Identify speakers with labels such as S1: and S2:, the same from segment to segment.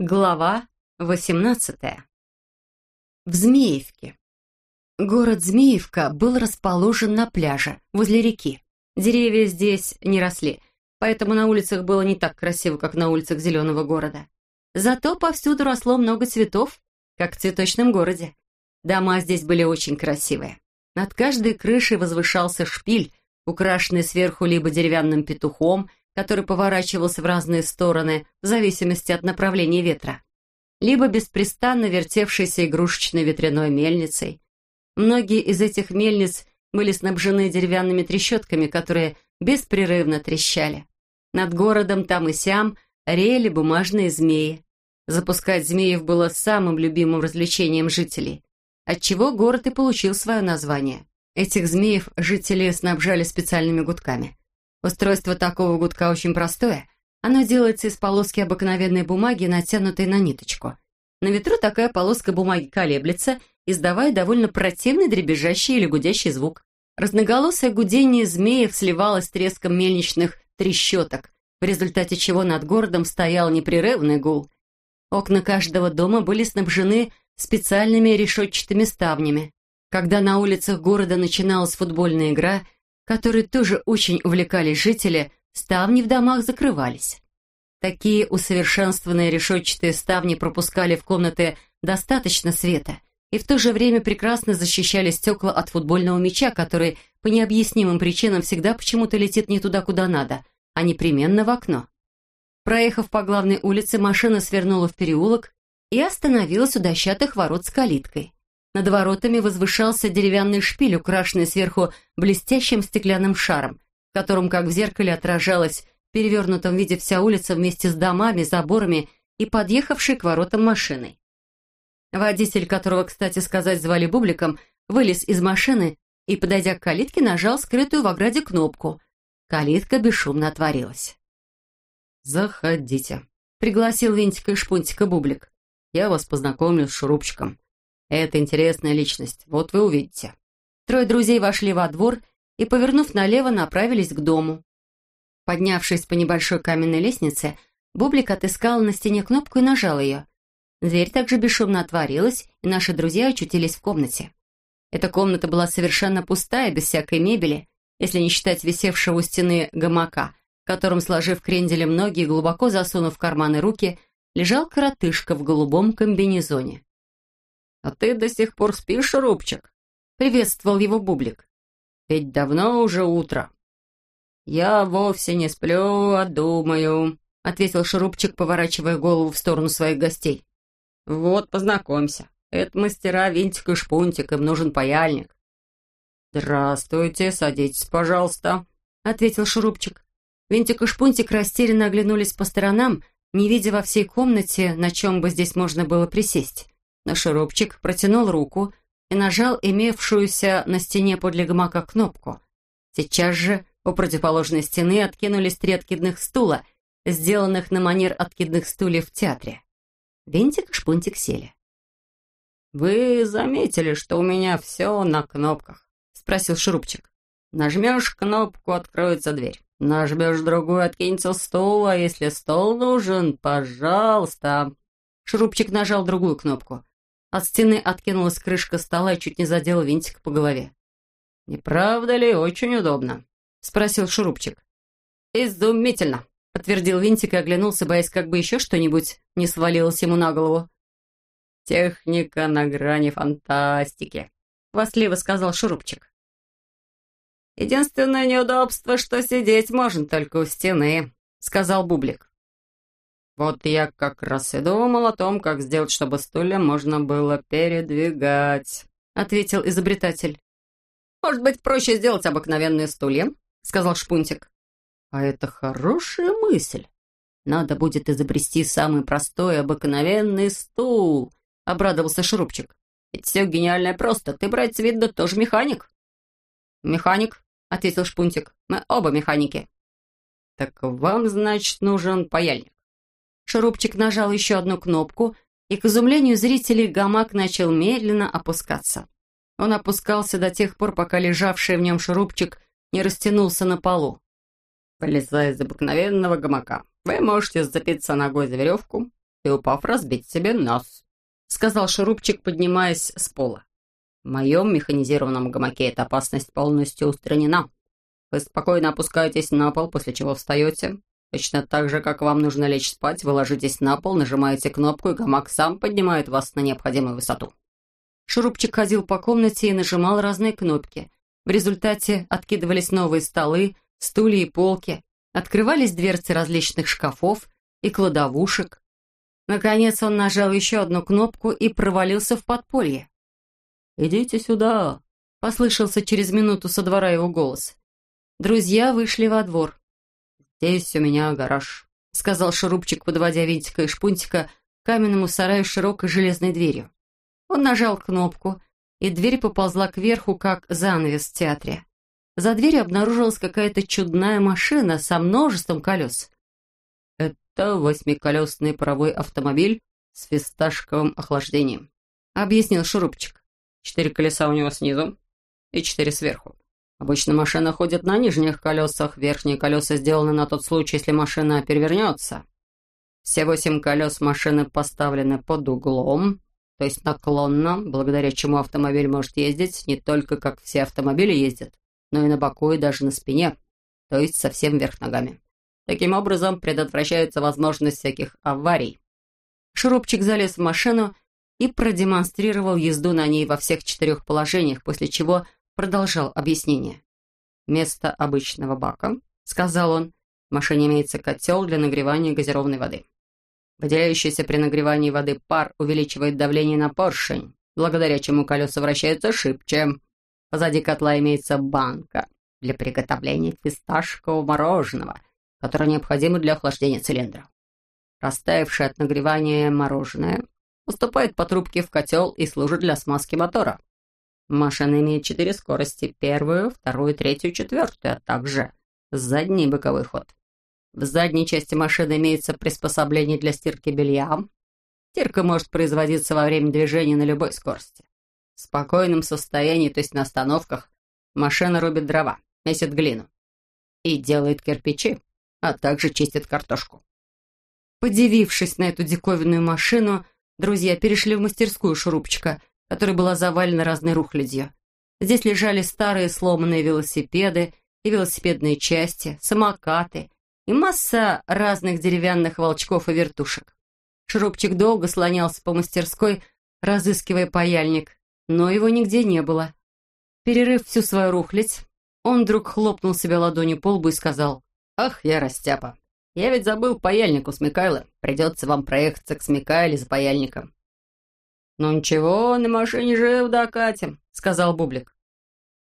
S1: Глава 18 В Змеевке. Город Змеевка был расположен на пляже, возле реки. Деревья здесь не росли, поэтому на улицах было не так красиво, как на улицах Зеленого города. Зато повсюду росло много цветов, как в цветочном городе. Дома здесь были очень красивые. Над каждой крышей возвышался шпиль, украшенный сверху либо деревянным петухом, который поворачивался в разные стороны в зависимости от направления ветра, либо беспрестанно вертевшейся игрушечной ветряной мельницей. Многие из этих мельниц были снабжены деревянными трещотками, которые беспрерывно трещали. Над городом там и сям реяли бумажные змеи. Запускать змеев было самым любимым развлечением жителей, отчего город и получил свое название. Этих змеев жители снабжали специальными гудками. Устройство такого гудка очень простое. Оно делается из полоски обыкновенной бумаги, натянутой на ниточку. На ветру такая полоска бумаги колеблется, издавая довольно противный дребезжащий или гудящий звук. Разноголосое гудение змеев сливалось с треском мельничных трещоток, в результате чего над городом стоял непрерывный гул. Окна каждого дома были снабжены специальными решетчатыми ставнями. Когда на улицах города начиналась футбольная игра – которой тоже очень увлекались жители, ставни в домах закрывались. Такие усовершенствованные решетчатые ставни пропускали в комнаты достаточно света и в то же время прекрасно защищали стекла от футбольного мяча, который по необъяснимым причинам всегда почему-то летит не туда, куда надо, а непременно в окно. Проехав по главной улице, машина свернула в переулок и остановилась у дощатых ворот с калиткой. Над воротами возвышался деревянный шпиль, украшенный сверху блестящим стеклянным шаром, в котором, как в зеркале, отражалась в перевернутом виде вся улица вместе с домами, заборами и подъехавшей к воротам машиной. Водитель, которого, кстати сказать, звали Бубликом, вылез из машины и, подойдя к калитке, нажал скрытую в ограде кнопку. Калитка бесшумно отворилась. «Заходите», — пригласил Винтика и Шпунтика Бублик. «Я вас познакомлю с Шурупчиком. Это интересная личность, вот вы увидите». Трое друзей вошли во двор и, повернув налево, направились к дому. Поднявшись по небольшой каменной лестнице, Бублик отыскал на стене кнопку и нажал ее. Дверь также бесшумно отворилась, и наши друзья очутились в комнате. Эта комната была совершенно пустая, без всякой мебели, если не считать висевшего у стены гамака, в котором, сложив кренделем ноги и глубоко засунув в карманы руки, лежал коротышка в голубом комбинезоне. «А ты до сих пор спишь, Рубчик?» — приветствовал его Бублик. «Ведь давно уже утро». «Я вовсе не сплю, а думаю», — ответил Шурупчик, поворачивая голову в сторону своих гостей. «Вот, познакомься. Это мастера Винтик и Шпунтик, им нужен паяльник». «Здравствуйте, садитесь, пожалуйста», — ответил Шурупчик. Винтик и Шпунтик растерянно оглянулись по сторонам, не видя во всей комнате, на чем бы здесь можно было присесть но шурупчик протянул руку и нажал имевшуюся на стене подле гамака кнопку. Сейчас же у противоположной стены откинулись три откидных стула, сделанных на манер откидных стульев в театре. Винтик и Шпунтик сели. «Вы заметили, что у меня все на кнопках?» — спросил Шурупчик. «Нажмешь кнопку, откроется дверь. Нажмешь другую, откинется стул, а если стол нужен, пожалуйста». Шурупчик нажал другую кнопку. От стены откинулась крышка стола и чуть не задела винтик по голове. «Не правда ли очень удобно?» — спросил Шурупчик. «Изумительно!» — подтвердил винтик и оглянулся, боясь, как бы еще что-нибудь не свалилось ему на голову. «Техника на грани фантастики», — хвастливо сказал Шурупчик. «Единственное неудобство, что сидеть можно только у стены», — сказал Бублик. «Вот я как раз и думал о том, как сделать, чтобы стулья можно было передвигать», — ответил изобретатель. «Может быть, проще сделать обыкновенные стулья?» — сказал Шпунтик. «А это хорошая мысль. Надо будет изобрести самый простой обыкновенный стул», — обрадовался Шурупчик. «Ведь все гениальное просто. Ты, братец, видно, тоже механик». «Механик», — ответил Шпунтик. «Мы оба механики». «Так вам, значит, нужен паяльник?» Шурупчик нажал еще одну кнопку, и, к изумлению зрителей, гамак начал медленно опускаться. Он опускался до тех пор, пока лежавший в нем шурупчик не растянулся на полу. Вылезая из обыкновенного гамака, вы можете зацепиться ногой за веревку,
S2: и, упав, разбить себе нос», — сказал Шурупчик, поднимаясь с пола. «В моем механизированном гамаке эта опасность полностью устранена. Вы спокойно опускаетесь на пол, после чего встаете. Точно так же, как вам нужно лечь спать, вы ложитесь на пол, нажимаете кнопку, и гамак сам поднимает вас на необходимую высоту».
S1: Шурупчик ходил по комнате и нажимал разные кнопки. В результате откидывались новые столы, стулья и полки, открывались дверцы различных шкафов и кладовушек. Наконец он нажал еще одну кнопку и провалился в подполье.
S2: «Идите сюда!» — послышался через минуту со двора его голос.
S1: Друзья вышли во двор.
S2: «Здесь у меня гараж», — сказал Шурупчик, подводя Винтика и Шпунтика к каменному сараю с широкой железной дверью. Он нажал кнопку, и дверь поползла кверху, как занавес в театре. За дверью обнаружилась какая-то чудная машина со множеством колес. «Это восьмиколесный паровой автомобиль с фисташковым охлаждением», — объяснил Шурупчик. «Четыре колеса у него снизу и четыре сверху. Обычно машина ходит на нижних колесах, верхние колеса сделаны на тот случай, если машина перевернется. Все восемь колес машины поставлены под углом, то есть наклонно, благодаря чему автомобиль может ездить не только как все автомобили ездят, но и на боку и даже на спине, то есть совсем вверх ногами. Таким образом предотвращается возможность всяких аварий.
S1: Шурупчик залез в машину и продемонстрировал езду на ней во всех четырех положениях, после чего продолжал объяснение.
S2: «Вместо обычного бака, — сказал он, — в машине имеется котел для нагревания газированной воды. Выделяющийся при нагревании воды пар увеличивает давление на поршень, благодаря чему колеса вращаются шибче. Позади котла имеется банка для приготовления фисташкового мороженого, которое необходимо для охлаждения цилиндра. Растаявшее от нагревания мороженое поступает по трубке в котел и служит для смазки мотора. Машина имеет четыре скорости – первую, вторую, третью, четвертую, а также задний боковой ход. В задней части машины имеется приспособление для стирки белья. Стирка может производиться во время движения на любой скорости. В спокойном состоянии, то есть на остановках, машина рубит дрова, месит глину и делает кирпичи, а также чистит картошку.
S1: Подивившись на эту диковинную машину, друзья перешли в мастерскую шурупчика, которая была завалена разной рухлядью. Здесь лежали старые сломанные велосипеды и велосипедные части, самокаты и масса разных деревянных волчков и вертушек. Шурупчик долго слонялся по мастерской, разыскивая паяльник, но его нигде не было. Перерыв всю свою рухлядь, он вдруг хлопнул себя ладонью по лбу и сказал,
S2: «Ах, я растяпа! Я ведь забыл паяльник у Смекайла. Придется вам проехаться к Смекайле за паяльником». «Ну ничего, на машине жив докатим», — сказал Бублик.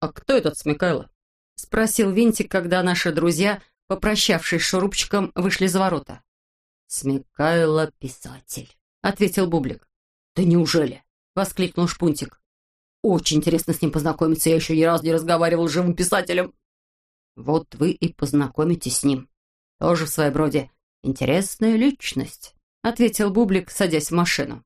S2: «А кто этот Смекайло?» — спросил Винтик, когда наши друзья попрощавшись с шурупчиком, вышли за ворота.
S1: «Смекайло писатель», — ответил Бублик.
S2: «Да неужели?»
S1: — воскликнул Шпунтик.
S2: «Очень интересно с ним познакомиться. Я еще ни разу не разговаривал с живым писателем».
S1: «Вот вы и познакомитесь с ним. Тоже в своем роде интересная личность», — ответил Бублик, садясь в машину.